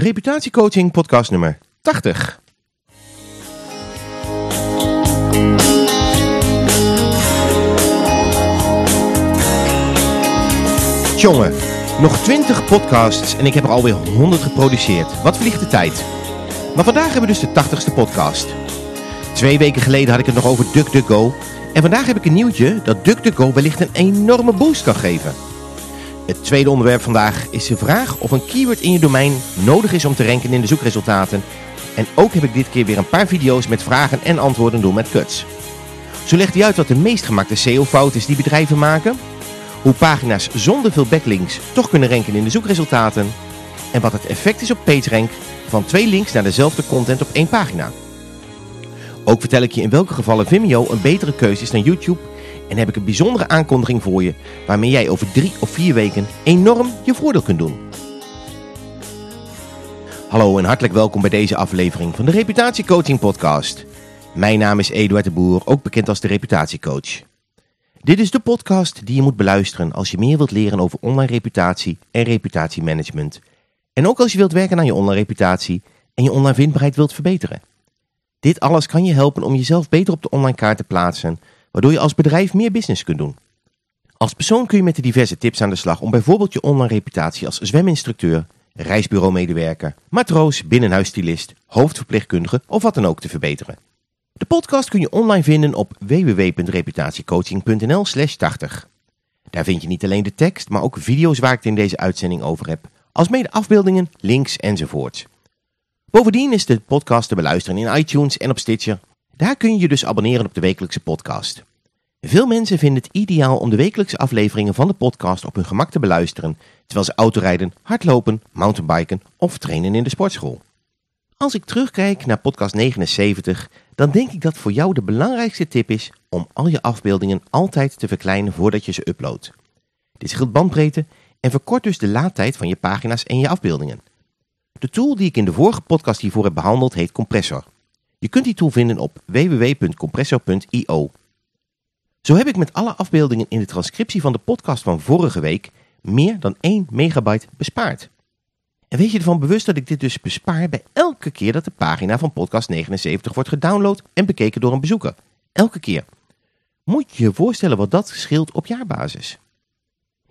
Reputatiecoaching podcast nummer 80. Jongen, nog 20 podcasts en ik heb er alweer 100 geproduceerd. Wat vliegt de tijd? Maar vandaag hebben we dus de 80ste podcast. Twee weken geleden had ik het nog over DuckDuckGo. En vandaag heb ik een nieuwtje dat DuckDuckGo wellicht een enorme boost kan geven. Het tweede onderwerp vandaag is de vraag of een keyword in je domein nodig is om te ranken in de zoekresultaten. En ook heb ik dit keer weer een paar video's met vragen en antwoorden doen met cuts. Zo legt hij uit wat de meest gemaakte SEO-fout is die bedrijven maken. Hoe pagina's zonder veel backlinks toch kunnen ranken in de zoekresultaten. En wat het effect is op PageRank van twee links naar dezelfde content op één pagina. Ook vertel ik je in welke gevallen Vimeo een betere keuze is dan YouTube en heb ik een bijzondere aankondiging voor je waarmee jij over drie of vier weken enorm je voordeel kunt doen. Hallo en hartelijk welkom bij deze aflevering van de Reputatiecoaching podcast. Mijn naam is Eduard de Boer, ook bekend als de Reputatiecoach. Dit is de podcast die je moet beluisteren als je meer wilt leren over online reputatie en reputatiemanagement. En ook als je wilt werken aan je online reputatie en je online vindbaarheid wilt verbeteren. Dit alles kan je helpen om jezelf beter op de online kaart te plaatsen, waardoor je als bedrijf meer business kunt doen. Als persoon kun je met de diverse tips aan de slag om bijvoorbeeld je online reputatie als zweminstructeur, reisbureaumedewerker, matroos, binnenhuisstylist, hoofdverpleegkundige of wat dan ook te verbeteren. De podcast kun je online vinden op www.reputatiecoaching.nl slash 80. Daar vind je niet alleen de tekst, maar ook video's waar ik het in deze uitzending over heb, alsmede afbeeldingen, links enzovoort. Bovendien is de podcast te beluisteren in iTunes en op Stitcher. Daar kun je je dus abonneren op de wekelijkse podcast. Veel mensen vinden het ideaal om de wekelijkse afleveringen van de podcast op hun gemak te beluisteren, terwijl ze autorijden, hardlopen, mountainbiken of trainen in de sportschool. Als ik terugkijk naar podcast 79, dan denk ik dat voor jou de belangrijkste tip is om al je afbeeldingen altijd te verkleinen voordat je ze uploadt. Dit scheelt bandbreedte en verkort dus de laadtijd van je pagina's en je afbeeldingen. De tool die ik in de vorige podcast hiervoor heb behandeld heet Compressor. Je kunt die tool vinden op www.compressor.io. Zo heb ik met alle afbeeldingen in de transcriptie van de podcast van vorige week meer dan 1 megabyte bespaard. En weet je ervan bewust dat ik dit dus bespaar bij elke keer dat de pagina van podcast 79 wordt gedownload en bekeken door een bezoeker. Elke keer. Moet je je voorstellen wat dat scheelt op jaarbasis.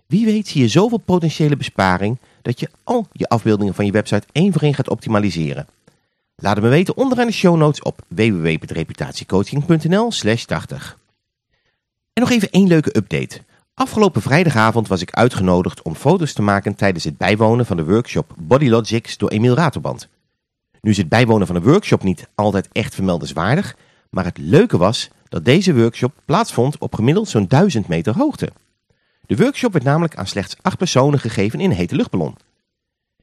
Wie weet zie je zoveel potentiële besparing dat je al je afbeeldingen van je website één voor één gaat optimaliseren. Laat het me weten onderaan de show notes op www.reputatiecoaching.nl slash 80. En nog even één leuke update. Afgelopen vrijdagavond was ik uitgenodigd om foto's te maken tijdens het bijwonen van de workshop Body Logics door Emiel Ratelband. Nu is het bijwonen van een workshop niet altijd echt vermeldenswaardig, maar het leuke was dat deze workshop plaatsvond op gemiddeld zo'n 1000 meter hoogte. De workshop werd namelijk aan slechts acht personen gegeven in een hete luchtballon.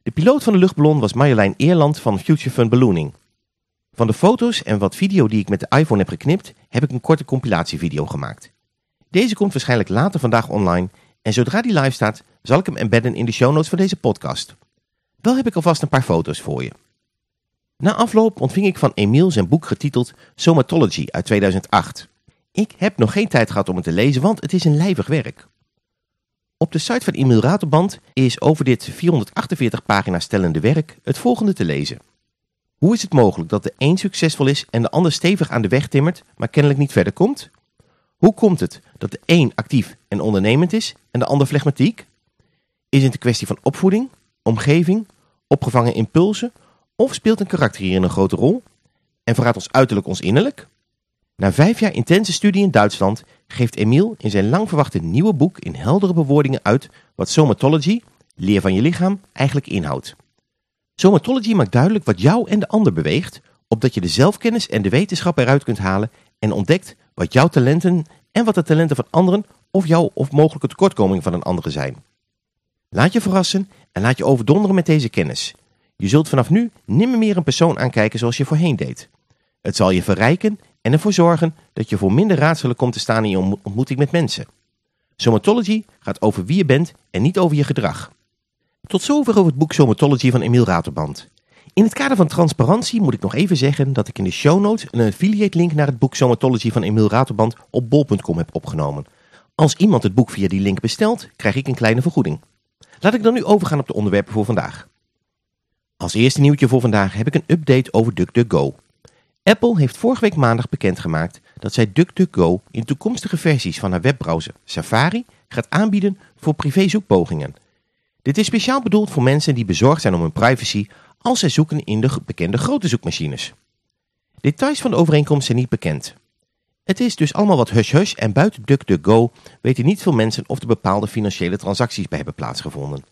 De piloot van de luchtballon was Marjolein Eerland van Future Fun Ballooning. Van de foto's en wat video die ik met de iPhone heb geknipt, heb ik een korte compilatievideo gemaakt. Deze komt waarschijnlijk later vandaag online en zodra die live staat, zal ik hem embedden in de show notes van deze podcast. Wel heb ik alvast een paar foto's voor je. Na afloop ontving ik van Emiel zijn boek getiteld Somatology uit 2008. Ik heb nog geen tijd gehad om het te lezen, want het is een lijvig werk. Op de site van Emiel Raterband is over dit 448 pagina's stellende werk het volgende te lezen. Hoe is het mogelijk dat de een succesvol is en de ander stevig aan de weg timmert, maar kennelijk niet verder komt? Hoe komt het dat de een actief en ondernemend is en de ander flegmatiek? Is het een kwestie van opvoeding, omgeving, opgevangen impulsen of speelt een karakter hier een grote rol? En verraadt ons uiterlijk ons innerlijk? Na vijf jaar intense studie in Duitsland geeft Emiel in zijn lang verwachte nieuwe boek in heldere bewoordingen uit wat somatology, leer van je lichaam, eigenlijk inhoudt. Somatology maakt duidelijk wat jou en de ander beweegt, opdat je de zelfkennis en de wetenschap eruit kunt halen en ontdekt wat jouw talenten en wat de talenten van anderen of jouw of mogelijke tekortkomingen van een andere zijn. Laat je verrassen en laat je overdonderen met deze kennis. Je zult vanaf nu nimmer meer een persoon aankijken zoals je voorheen deed. Het zal je verrijken en ervoor zorgen dat je voor minder raadselen komt te staan in je ontmoeting met mensen. Somatology gaat over wie je bent en niet over je gedrag. Tot zover over het boek Somatology van Emiel Raterband. In het kader van transparantie moet ik nog even zeggen dat ik in de show notes een affiliate link naar het boek Somatology van Emiel Raterband op bol.com heb opgenomen. Als iemand het boek via die link bestelt, krijg ik een kleine vergoeding. Laat ik dan nu overgaan op de onderwerpen voor vandaag. Als eerste nieuwtje voor vandaag heb ik een update over DuckDuckGo. Apple heeft vorige week maandag bekendgemaakt dat zij DuckDuckGo in toekomstige versies van haar webbrowser Safari gaat aanbieden voor privézoekpogingen. Dit is speciaal bedoeld voor mensen die bezorgd zijn om hun privacy als zij zoeken in de bekende grote zoekmachines. Details van de overeenkomst zijn niet bekend. Het is dus allemaal wat hush-hush en buiten DuckDuckGo weten niet veel mensen of er bepaalde financiële transacties bij hebben plaatsgevonden.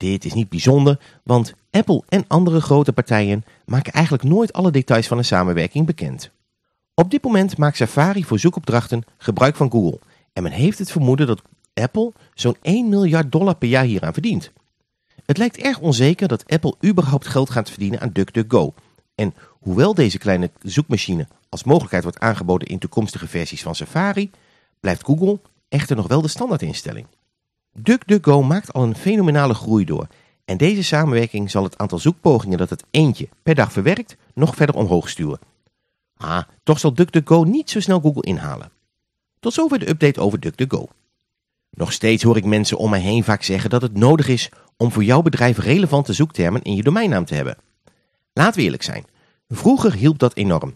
Dit is niet bijzonder, want Apple en andere grote partijen maken eigenlijk nooit alle details van een samenwerking bekend. Op dit moment maakt Safari voor zoekopdrachten gebruik van Google en men heeft het vermoeden dat Apple zo'n 1 miljard dollar per jaar hieraan verdient. Het lijkt erg onzeker dat Apple überhaupt geld gaat verdienen aan DuckDuckGo. En hoewel deze kleine zoekmachine als mogelijkheid wordt aangeboden in toekomstige versies van Safari, blijft Google echter nog wel de standaardinstelling. DuckDuckGo maakt al een fenomenale groei door en deze samenwerking zal het aantal zoekpogingen dat het eentje per dag verwerkt nog verder omhoog stuwen. Ah, toch zal DuckDuckGo niet zo snel Google inhalen. Tot zover de update over DuckDuckGo. Nog steeds hoor ik mensen om mij heen vaak zeggen dat het nodig is om voor jouw bedrijf relevante zoektermen in je domeinnaam te hebben. Laten we eerlijk zijn, vroeger hielp dat enorm.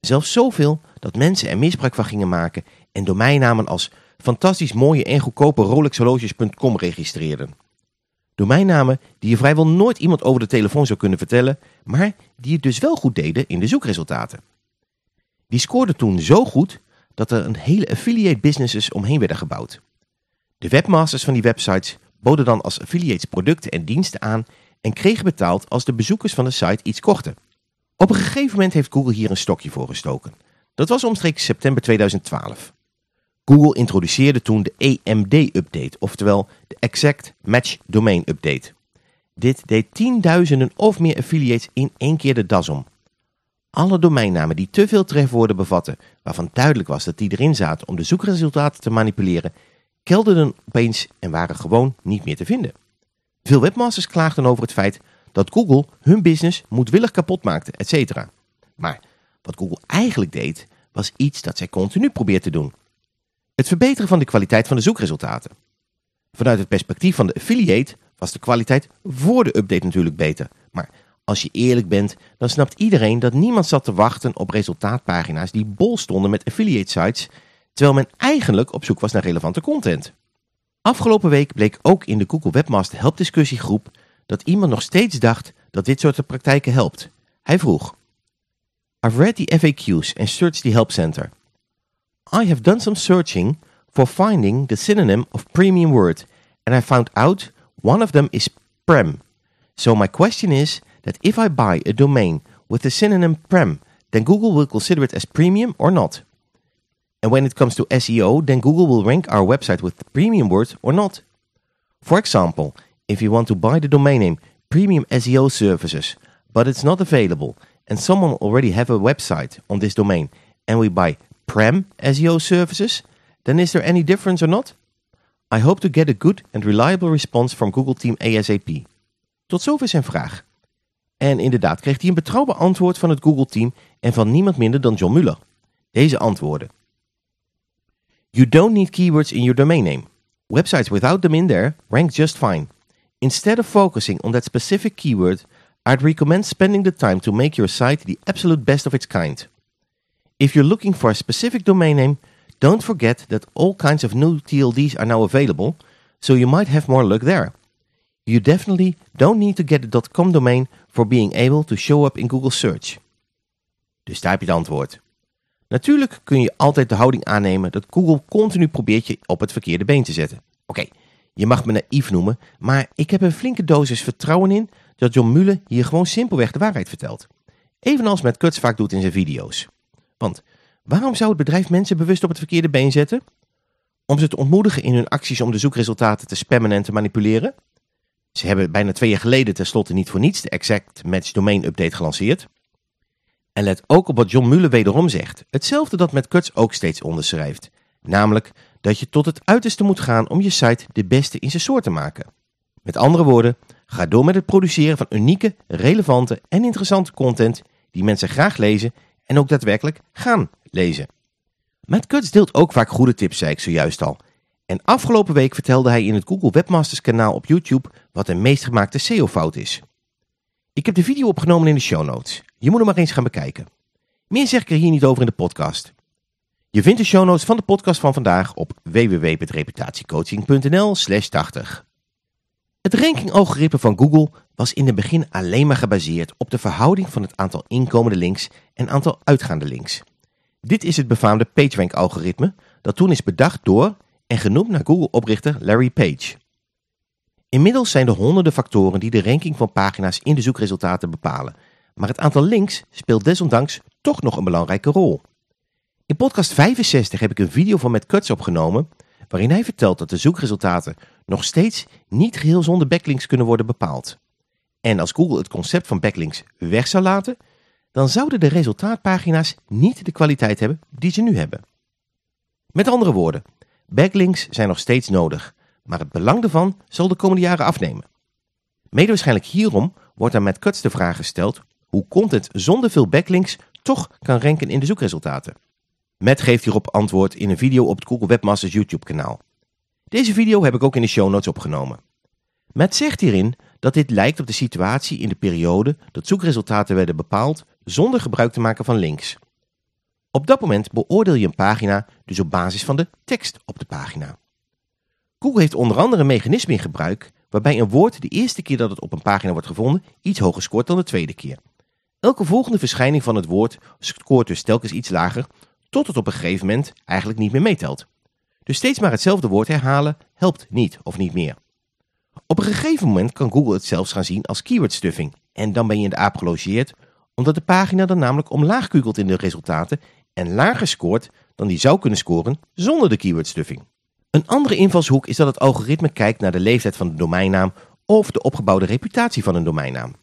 Zelfs zoveel dat mensen er misbruik van gingen maken en domeinnamen als fantastisch mooie en goedkope rolexhorloges.com registreerden. Domeinnamen die je vrijwel nooit iemand over de telefoon zou kunnen vertellen, maar die het dus wel goed deden in de zoekresultaten. Die scoorden toen zo goed dat er een hele affiliate businesses omheen werden gebouwd. De webmasters van die websites boden dan als affiliates producten en diensten aan en kregen betaald als de bezoekers van de site iets kochten. Op een gegeven moment heeft Google hier een stokje voor gestoken. Dat was omstreeks september 2012. Google introduceerde toen de EMD-update, oftewel de Exact Match Domain Update. Dit deed tienduizenden of meer affiliates in één keer de das om. Alle domeinnamen die te veel trefwoorden bevatten, waarvan duidelijk was dat die erin zaten om de zoekresultaten te manipuleren, kelderden opeens en waren gewoon niet meer te vinden. Veel webmasters klaagden over het feit dat Google hun business moedwillig kapot maakte, etc. Maar wat Google eigenlijk deed, was iets dat zij continu probeert te doen. Het verbeteren van de kwaliteit van de zoekresultaten. Vanuit het perspectief van de affiliate was de kwaliteit voor de update natuurlijk beter. Maar als je eerlijk bent, dan snapt iedereen dat niemand zat te wachten op resultaatpagina's die bol stonden met affiliate sites, terwijl men eigenlijk op zoek was naar relevante content. Afgelopen week bleek ook in de Google Webmaster Help discussiegroep dat iemand nog steeds dacht dat dit soort praktijken helpt. Hij vroeg, I've read the FAQs and searched the help center. I have done some searching for finding the synonym of premium word and I found out one of them is prem. So my question is that if I buy a domain with the synonym prem, then Google will consider it as premium or not. And when it comes to SEO, then Google will rank our website with the premium word or not. For example, if you want to buy the domain name Premium SEO Services, but it's not available, and someone already have a website on this domain, and we buy Prem SEO Services, then is there any difference or not? I hope to get a good and reliable response from Google Team ASAP. Tot zover zijn vraag. En inderdaad kreeg hij een betrouwbaar antwoord van het Google Team en van niemand minder dan John Muller. Deze antwoorden. You don't need keywords in your domain name. Websites without them in there rank just fine. Instead of focusing on that specific keyword, I'd recommend spending the time to make your site the absolute best of its kind. If you're looking for a specific domain name, don't forget that all kinds of new TLDs are now available, so you might have more luck there. You definitely don't need to get a .com domain for being able to show up in Google Search. Dus daar heb je het antwoord. Natuurlijk kun je altijd de houding aannemen dat Google continu probeert je op het verkeerde been te zetten. Oké, je mag me naïef noemen, maar ik heb een flinke dosis vertrouwen in dat John Mulle hier gewoon simpelweg de waarheid vertelt. Evenals met Kuts vaak doet in zijn video's. Want waarom zou het bedrijf mensen bewust op het verkeerde been zetten? Om ze te ontmoedigen in hun acties om de zoekresultaten te spammen en te manipuleren? Ze hebben bijna twee jaar geleden tenslotte niet voor niets de Exact Match Domain Update gelanceerd. En let ook op wat John Mulle wederom zegt. Hetzelfde dat met Kuts ook steeds onderschrijft. Namelijk dat je tot het uiterste moet gaan om je site de beste in zijn soort te maken. Met andere woorden, ga door met het produceren van unieke, relevante en interessante content die mensen graag lezen en ook daadwerkelijk gaan lezen. Matt Cutts deelt ook vaak goede tips, zei ik zojuist al. En afgelopen week vertelde hij in het Google Webmasters kanaal op YouTube wat de meest gemaakte SEO-fout is. Ik heb de video opgenomen in de show notes. Je moet hem maar eens gaan bekijken. Meer zeg ik er hier niet over in de podcast. Je vindt de show notes van de podcast van vandaag op www.reputatiecoaching.nl slash 80. Het ranking-algoritme van Google was in het begin alleen maar gebaseerd op de verhouding van het aantal inkomende links en aantal uitgaande links. Dit is het befaamde PageRank-algoritme dat toen is bedacht door en genoemd naar Google-oprichter Larry Page. Inmiddels zijn er honderden factoren die de ranking van pagina's in de zoekresultaten bepalen, maar het aantal links speelt desondanks toch nog een belangrijke rol. In podcast 65 heb ik een video van Matt Cutts opgenomen waarin hij vertelt dat de zoekresultaten nog steeds niet geheel zonder backlinks kunnen worden bepaald. En als Google het concept van backlinks weg zou laten, dan zouden de resultaatpagina's niet de kwaliteit hebben die ze nu hebben. Met andere woorden, backlinks zijn nog steeds nodig, maar het belang daarvan zal de komende jaren afnemen. Mede waarschijnlijk hierom wordt aan Matt Cutts de vraag gesteld hoe content zonder veel backlinks toch kan ranken in de zoekresultaten. Matt geeft hierop antwoord in een video op het Google Webmasters YouTube kanaal. Deze video heb ik ook in de show notes opgenomen. Matt zegt hierin dat dit lijkt op de situatie in de periode dat zoekresultaten werden bepaald zonder gebruik te maken van links. Op dat moment beoordeel je een pagina dus op basis van de tekst op de pagina. Google heeft onder andere een mechanisme in gebruik waarbij een woord de eerste keer dat het op een pagina wordt gevonden iets hoger scoort dan de tweede keer. Elke volgende verschijning van het woord scoort dus telkens iets lager tot het op een gegeven moment eigenlijk niet meer meetelt. Dus steeds maar hetzelfde woord herhalen helpt niet of niet meer. Op een gegeven moment kan Google het zelfs gaan zien als keywordstuffing en dan ben je in de aap gelogeerd omdat de pagina dan namelijk omlaag kukelt in de resultaten en lager scoort dan die zou kunnen scoren zonder de keywordstuffing. Een andere invalshoek is dat het algoritme kijkt naar de leeftijd van de domeinnaam of de opgebouwde reputatie van een domeinnaam.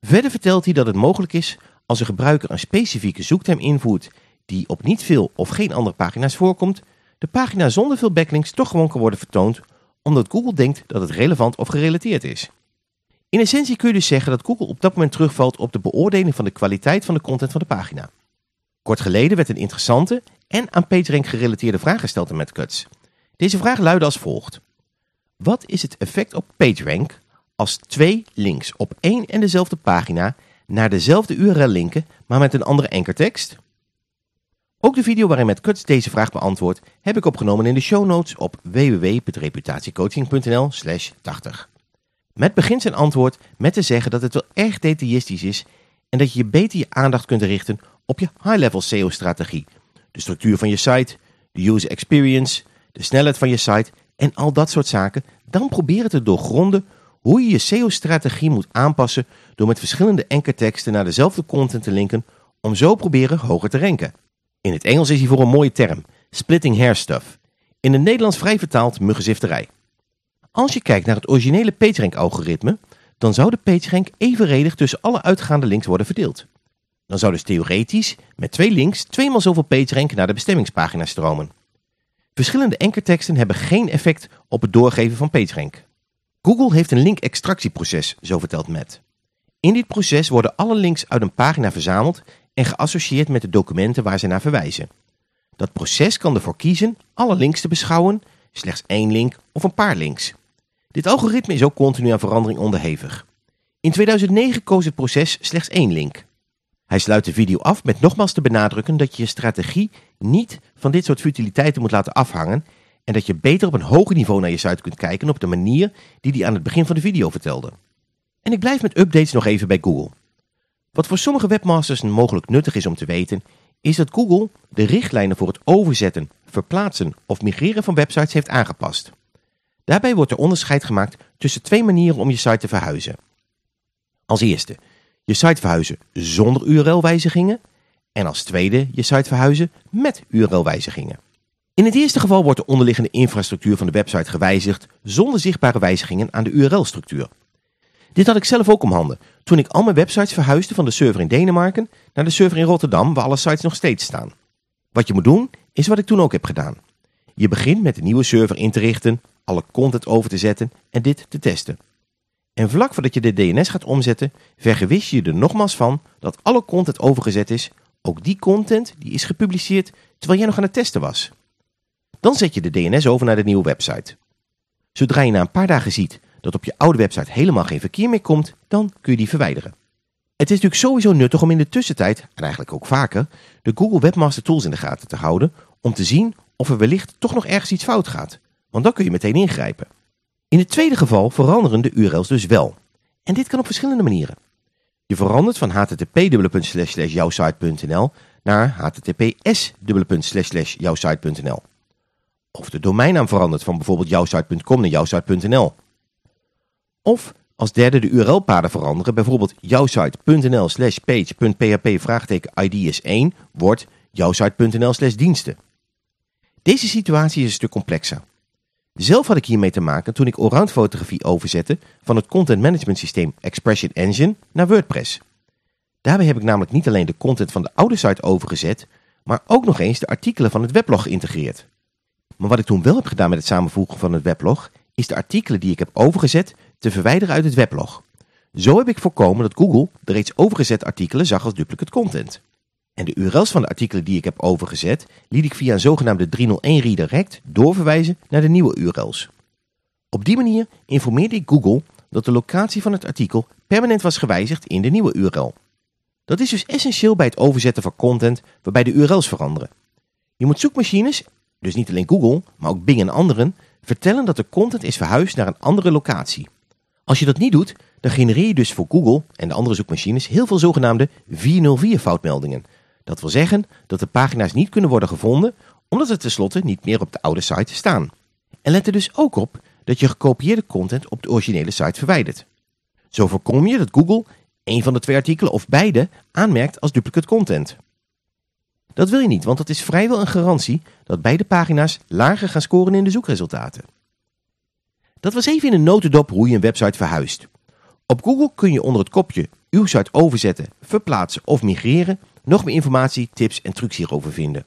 Verder vertelt hij dat het mogelijk is als een gebruiker een specifieke zoekterm invoert die op niet veel of geen andere pagina's voorkomt, de pagina zonder veel backlinks toch gewoon kan worden vertoond omdat Google denkt dat het relevant of gerelateerd is. In essentie kun je dus zeggen dat Google op dat moment terugvalt op de beoordeling van de kwaliteit van de content van de pagina. Kort geleden werd een interessante en aan PageRank gerelateerde vraag gesteld aan Matt Cuts. Deze vraag luidde als volgt. Wat is het effect op PageRank als twee links op één en dezelfde pagina naar dezelfde URL linken, maar met een andere ankertekst? Ook de video waarin Matt Cuts deze vraag beantwoordt heb ik opgenomen in de show notes op www.reputatiecoaching.nl slash 80. Matt begint zijn antwoord met te zeggen dat het wel erg detailistisch is en dat je beter je aandacht kunt richten op je high-level SEO-strategie. De structuur van je site, de user experience, de snelheid van je site en al dat soort zaken. Dan proberen te doorgronden hoe je je SEO-strategie moet aanpassen door met verschillende ankerteksten naar dezelfde content te linken om zo proberen hoger te ranken. In het Engels is hij voor een mooie term, splitting hair stuff. In het Nederlands vrij vertaald muggenzifterij. Als je kijkt naar het originele PageRank-algoritme, dan zou de PageRank evenredig tussen alle uitgaande links worden verdeeld. Dan zou dus theoretisch met twee links tweemaal zoveel PageRank naar de bestemmingspagina stromen. Verschillende ankerteksten hebben geen effect op het doorgeven van PageRank. Google heeft een link-extractieproces, zo vertelt Matt. In dit proces worden alle links uit een pagina verzameld en geassocieerd met de documenten waar ze naar verwijzen. Dat proces kan ervoor kiezen alle links te beschouwen, slechts één link of een paar links. Dit algoritme is ook continu aan verandering onderhevig. In 2009 koos het proces slechts één link. Hij sluit de video af met nogmaals te benadrukken dat je je strategie niet van dit soort futiliteiten moet laten afhangen en dat je beter op een hoger niveau naar je site kunt kijken op de manier die hij aan het begin van de video vertelde. En ik blijf met updates nog even bij Google. Wat voor sommige webmasters mogelijk nuttig is om te weten, is dat Google de richtlijnen voor het overzetten, verplaatsen of migreren van websites heeft aangepast. Daarbij wordt er onderscheid gemaakt tussen twee manieren om je site te verhuizen. Als eerste, je site verhuizen zonder URL-wijzigingen en als tweede je site verhuizen met URL-wijzigingen. In het eerste geval wordt de onderliggende infrastructuur van de website gewijzigd zonder zichtbare wijzigingen aan de URL-structuur. Dit had ik zelf ook om handen toen ik al mijn websites verhuisde van de server in Denemarken naar de server in Rotterdam waar alle sites nog steeds staan. Wat je moet doen is wat ik toen ook heb gedaan. Je begint met de nieuwe server in te richten, alle content over te zetten en dit te testen. En vlak voordat je de DNS gaat omzetten, vergewis je er nogmaals van dat alle content overgezet is, ook die content die is gepubliceerd terwijl jij nog aan het testen was. Dan zet je de DNS over naar de nieuwe website. Zodra je na een paar dagen ziet dat op je oude website helemaal geen verkeer meer komt, dan kun je die verwijderen. Het is natuurlijk sowieso nuttig om in de tussentijd, en eigenlijk ook vaker, de Google Webmaster Tools in de gaten te houden om te zien of er wellicht toch nog ergens iets fout gaat. Want dan kun je meteen ingrijpen. In het tweede geval veranderen de URL's dus wel. En dit kan op verschillende manieren. Je verandert van http://jouwsite.nl naar https://jouwsite.nl. Of de domeinnaam verandert van bijvoorbeeld jouwsite.com naar jouwsite.nl. Of als derde de URL-paden veranderen, bijvoorbeeld jouwsite.nl slash page.php id is 1 wordt jouwsite.nl slash diensten. Deze situatie is een stuk complexer. Zelf had ik hiermee te maken toen ik allround fotografie overzette van het content management systeem Expression Engine naar WordPress. Daarbij heb ik namelijk niet alleen de content van de oude site overgezet, maar ook nog eens de artikelen van het weblog geïntegreerd. Maar wat ik toen wel heb gedaan met het samenvoegen van het weblog, is de artikelen die ik heb overgezet te verwijderen uit het weblog. Zo heb ik voorkomen dat Google de reeds overgezette artikelen zag als duplicate content. En de URL's van de artikelen die ik heb overgezet, liet ik via een zogenaamde 301 redirect doorverwijzen naar de nieuwe URL's. Op die manier informeerde ik Google dat de locatie van het artikel permanent was gewijzigd in de nieuwe URL. Dat is dus essentieel bij het overzetten van content waarbij de URL's veranderen. Je moet zoekmachines, dus niet alleen Google, maar ook Bing en anderen, vertellen dat de content is verhuisd naar een andere locatie. Als je dat niet doet, dan genereer je dus voor Google en de andere zoekmachines heel veel zogenaamde 404 foutmeldingen. Dat wil zeggen dat de pagina's niet kunnen worden gevonden omdat ze tenslotte niet meer op de oude site staan. En let er dus ook op dat je gekopieerde content op de originele site verwijdert. Zo voorkom je dat Google een van de twee artikelen of beide aanmerkt als duplicate content. Dat wil je niet, want dat is vrijwel een garantie dat beide pagina's lager gaan scoren in de zoekresultaten. Dat was even in een notendop hoe je een website verhuist. Op Google kun je onder het kopje uw site overzetten, verplaatsen of migreren nog meer informatie, tips en trucs hierover vinden.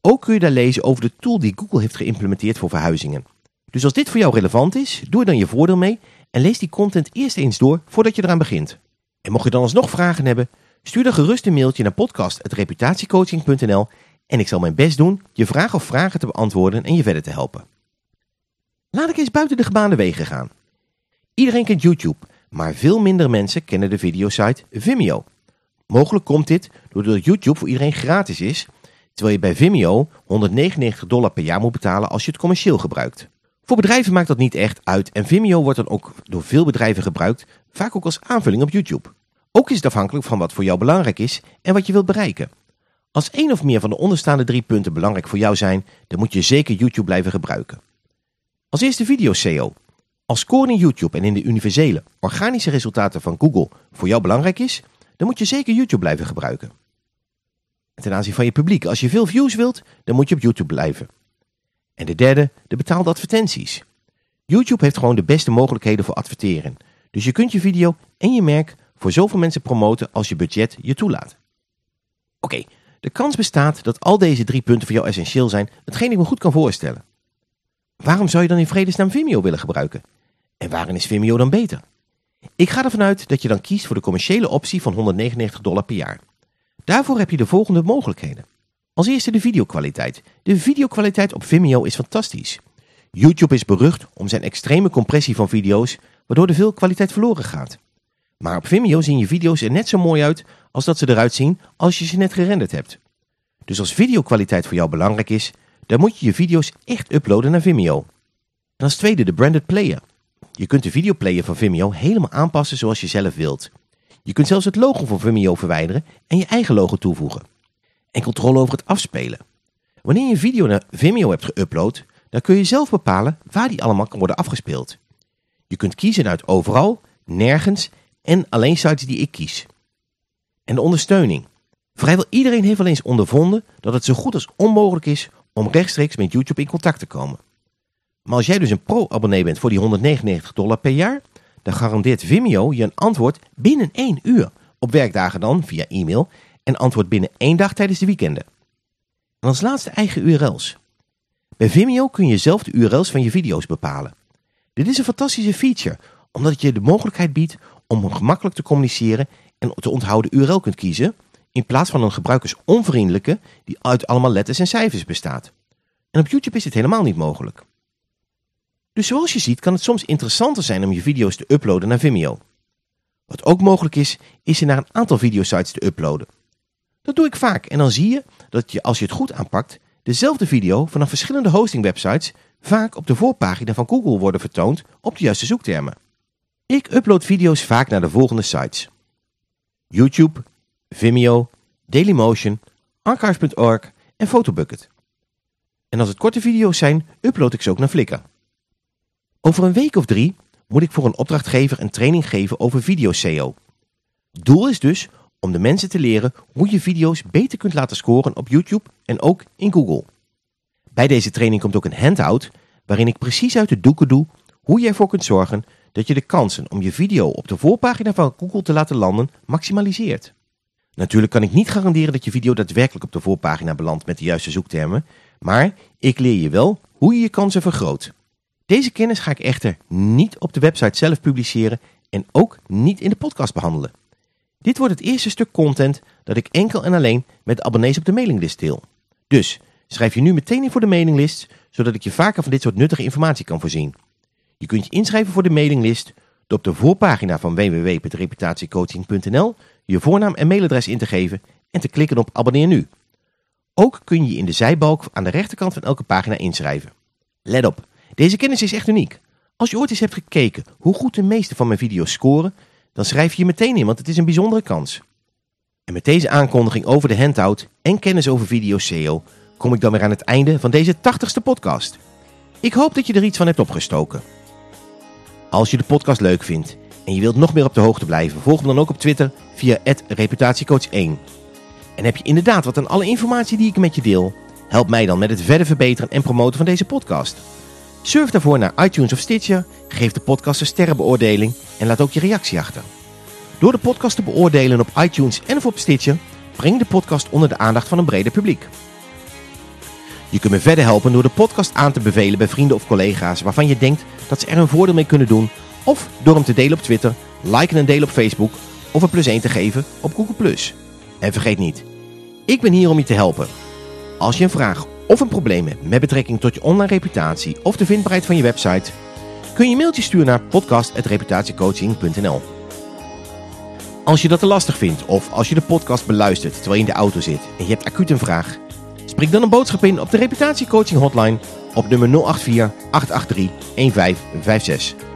Ook kun je daar lezen over de tool die Google heeft geïmplementeerd voor verhuizingen. Dus als dit voor jou relevant is, doe er dan je voordeel mee en lees die content eerst eens door voordat je eraan begint. En mocht je dan alsnog vragen hebben, stuur dan gerust een mailtje naar podcast.reputatiecoaching.nl en ik zal mijn best doen je vragen of vragen te beantwoorden en je verder te helpen. Laat ik eens buiten de gebaande wegen gaan. Iedereen kent YouTube, maar veel minder mensen kennen de videosite Vimeo. Mogelijk komt dit doordat YouTube voor iedereen gratis is, terwijl je bij Vimeo 199 dollar per jaar moet betalen als je het commercieel gebruikt. Voor bedrijven maakt dat niet echt uit en Vimeo wordt dan ook door veel bedrijven gebruikt, vaak ook als aanvulling op YouTube. Ook is het afhankelijk van wat voor jou belangrijk is en wat je wilt bereiken. Als één of meer van de onderstaande drie punten belangrijk voor jou zijn, dan moet je zeker YouTube blijven gebruiken. Als eerste video SEO. Als score in YouTube en in de universele, organische resultaten van Google voor jou belangrijk is, dan moet je zeker YouTube blijven gebruiken. ten aanzien van je publiek, als je veel views wilt, dan moet je op YouTube blijven. En de derde, de betaalde advertenties. YouTube heeft gewoon de beste mogelijkheden voor adverteren. Dus je kunt je video en je merk voor zoveel mensen promoten als je budget je toelaat. Oké, de kans bestaat dat al deze drie punten voor jou essentieel zijn, hetgeen ik me goed kan voorstellen. Waarom zou je dan in vredesnaam Vimeo willen gebruiken? En waarin is Vimeo dan beter? Ik ga ervan uit dat je dan kiest voor de commerciële optie van 199 dollar per jaar. Daarvoor heb je de volgende mogelijkheden. Als eerste de videokwaliteit. De videokwaliteit op Vimeo is fantastisch. YouTube is berucht om zijn extreme compressie van video's, waardoor er veel kwaliteit verloren gaat. Maar op Vimeo zien je video's er net zo mooi uit als dat ze eruit zien als je ze net gerenderd hebt. Dus als videokwaliteit voor jou belangrijk is, dan moet je je video's echt uploaden naar Vimeo. En als tweede de branded player. Je kunt de videoplayer van Vimeo helemaal aanpassen zoals je zelf wilt. Je kunt zelfs het logo van Vimeo verwijderen en je eigen logo toevoegen. En controle over het afspelen. Wanneer je een video naar Vimeo hebt geüpload, dan kun je zelf bepalen waar die allemaal kan worden afgespeeld. Je kunt kiezen uit overal, nergens en alleen sites die ik kies. En de ondersteuning. Vrijwel iedereen heeft wel eens ondervonden dat het zo goed als onmogelijk is om rechtstreeks met YouTube in contact te komen. Maar als jij dus een pro-abonnee bent voor die 199 dollar per jaar, dan garandeert Vimeo je een antwoord binnen één uur. Op werkdagen dan, via e-mail, en antwoord binnen één dag tijdens de weekenden. En als laatste eigen URL's. Bij Vimeo kun je zelf de URL's van je video's bepalen. Dit is een fantastische feature, omdat het je de mogelijkheid biedt om gemakkelijk te communiceren en te onthouden URL kunt kiezen, in plaats van een gebruikersonvriendelijke die uit allemaal letters en cijfers bestaat. En op YouTube is dit helemaal niet mogelijk. Dus zoals je ziet kan het soms interessanter zijn om je video's te uploaden naar Vimeo. Wat ook mogelijk is, is er naar een aantal videosites te uploaden. Dat doe ik vaak en dan zie je dat je, als je het goed aanpakt, dezelfde video vanaf verschillende hostingwebsites vaak op de voorpagina van Google worden vertoond op de juiste zoektermen. Ik upload video's vaak naar de volgende sites. YouTube, Vimeo, Dailymotion, Archive.org en Photobucket. En als het korte video's zijn, upload ik ze ook naar Flickr. Over een week of drie moet ik voor een opdrachtgever een training geven over video SEO. Doel is dus om de mensen te leren hoe je video's beter kunt laten scoren op YouTube en ook in Google. Bij deze training komt ook een handout waarin ik precies uit de doeken doe hoe je ervoor kunt zorgen dat je de kansen om je video op de voorpagina van Google te laten landen maximaliseert. Natuurlijk kan ik niet garanderen dat je video daadwerkelijk op de voorpagina belandt met de juiste zoektermen, maar ik leer je wel hoe je je kansen vergroot. Deze kennis ga ik echter niet op de website zelf publiceren en ook niet in de podcast behandelen. Dit wordt het eerste stuk content dat ik enkel en alleen met abonnees op de mailinglist deel. Dus schrijf je nu meteen in voor de mailinglist, zodat ik je vaker van dit soort nuttige informatie kan voorzien. Je kunt je inschrijven voor de mailinglist door op de voorpagina van www.reputatiecoaching.nl je voornaam en mailadres in te geven en te klikken op abonneer nu. Ook kun je in de zijbalk aan de rechterkant van elke pagina inschrijven. Let op, deze kennis is echt uniek. Als je ooit eens hebt gekeken hoe goed de meeste van mijn video's scoren, dan schrijf je je meteen in, want het is een bijzondere kans. En met deze aankondiging over de handout en kennis over video SEO kom ik dan weer aan het einde van deze 80ste podcast. Ik hoop dat je er iets van hebt opgestoken. Als je de podcast leuk vindt en je wilt nog meer op de hoogte blijven, volg me dan ook op Twitter via reputatiecoach1. En heb je inderdaad wat aan alle informatie die ik met je deel? Help mij dan met het verder verbeteren en promoten van deze podcast. Surf daarvoor naar iTunes of Stitcher, geef de podcast een sterrenbeoordeling en laat ook je reactie achter. Door de podcast te beoordelen op iTunes en of op Stitcher, breng de podcast onder de aandacht van een breder publiek. Je kunt me verder helpen door de podcast aan te bevelen bij vrienden of collega's waarvan je denkt dat ze er een voordeel mee kunnen doen. Of door hem te delen op Twitter, liken en delen op Facebook of een plus 1 te geven op Google+. En vergeet niet, ik ben hier om je te helpen. Als je een vraag of een probleem hebt met betrekking tot je online reputatie of de vindbaarheid van je website, kun je een mailtje sturen naar podcast.reputatiecoaching.nl. Als je dat te lastig vindt of als je de podcast beluistert terwijl je in de auto zit en je hebt acuut een vraag, spreek dan een boodschap in op de reputatiecoaching hotline op nummer 084 883 1556.